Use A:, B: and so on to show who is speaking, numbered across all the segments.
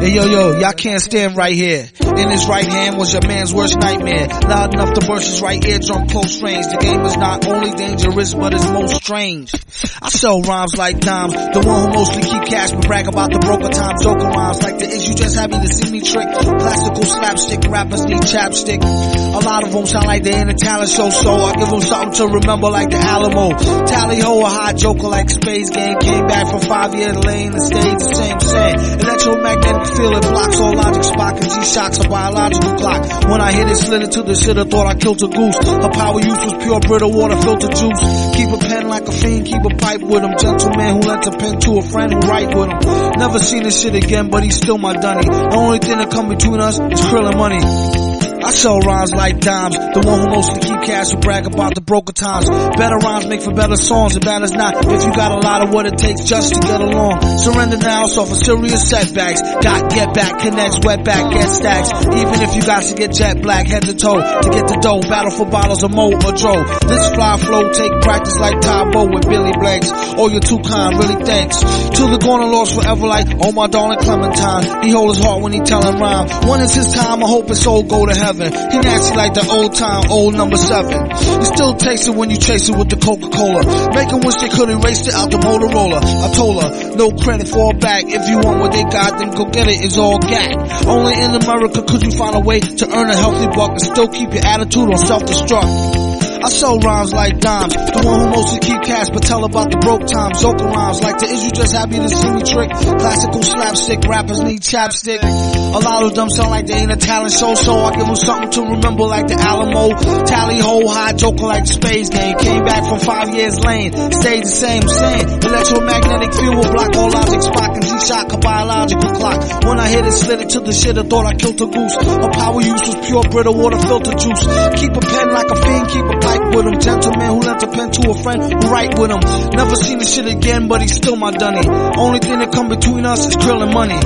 A: Hey yo yo, y'all can't stand right here. In his right hand was your man's worst nightmare. Loud enough to burst his right eardrum close range. The game is not only dangerous, but it's most strange. I sell rhymes like dimes, the one who mostly keep cash but brag about the broker time. Joker rhymes like the issue just happy to see me trick. Classical slapstick rappers need chapstick. A lot of them sound like they're in a talent show, so I give them something to remember like the Alamo. Tally ho, a hot joker like Space Game came back from five years lane and stayed the same same. Electromagnetic it blocks all logic spot cause he shocks a biological clock. When I hit it, slid into the shit, I thought I killed a goose. Her power use was pure Brita water filter juice. Keep a pen like a fiend, keep a pipe with him. Gentleman who lent a pen to a friend who write with him. Never seen this shit again, but he's still my dunny. The only thing that come between us is krill money. I sell rhymes like dimes. The one who mostly keep cash who brag about the broken times. Better rhymes make for better songs, bad as not. If you got a lot of what it takes just to get along. Surrender now, suffer serious setbacks. Got get back, connects, wet back, get stacks. Even if you got to get jet black, head to toe. To get the dough, battle for bottles of mo or dro. This fly flow take practice like Tae Bo with Billy Blanks. Oh, you're too kind, really thanks. To the corner lost forever like, oh my darling Clementine. He hold his heart when he tellin' rhyme. When it's his time, I hope his soul go to heaven. He nasty like the old time, old number seven. You still taste it when you chase it with the Coca-Cola. Make wish they could erase it out the Motorola. I told her, no credit, fall back. If you want what they got, then go get it. It's all gag. Only in America could you find a way to earn a healthy buck and still keep your attitude on self-destruct. I sell rhymes like dimes. The one who mostly keep cash but tell about the broke times. Zoka rhymes like the is you just happy to see me trick. Classical slapstick rappers need chapstick. A lot of them sound like they ain't a talent show, so I give them something to remember like the Alamo. Tally ho, high joker like the space game. Came back from five years lane. Stayed the same, same. Electromagnetic field will block all logic spot shot a biological clock. When I hit it, slid it to the shit, I thought I killed a goose. Her power use was pure Brita water filter juice. Keep a pen like a fiend, keep a pipe with him. Gentleman who lent a pen to a friend who write with him. Never seen the shit again, but he's still my dunny. Only thing that come between us is krill and money.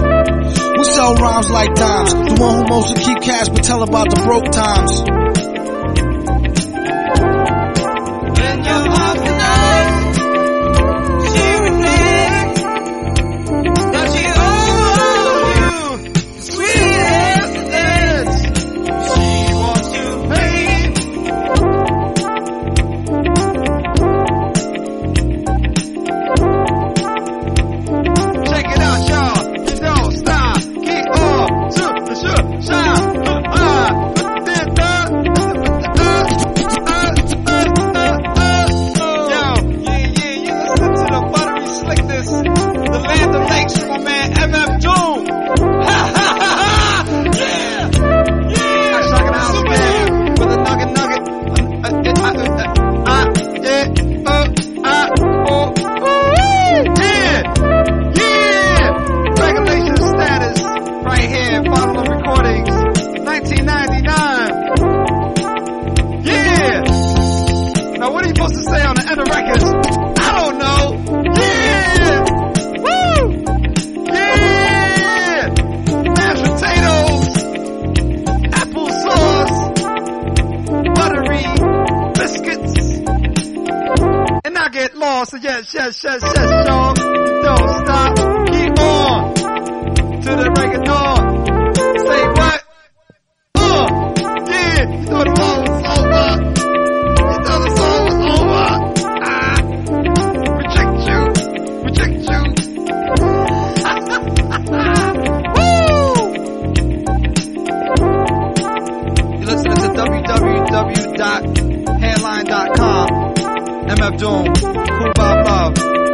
A: We sell rhymes like dimes. The one who mostly keep cash but tell about the broke times.
B: In your the land of lakes my man So yes, yes, yes, yes. Don't stop. Doom, Cool Bob Love.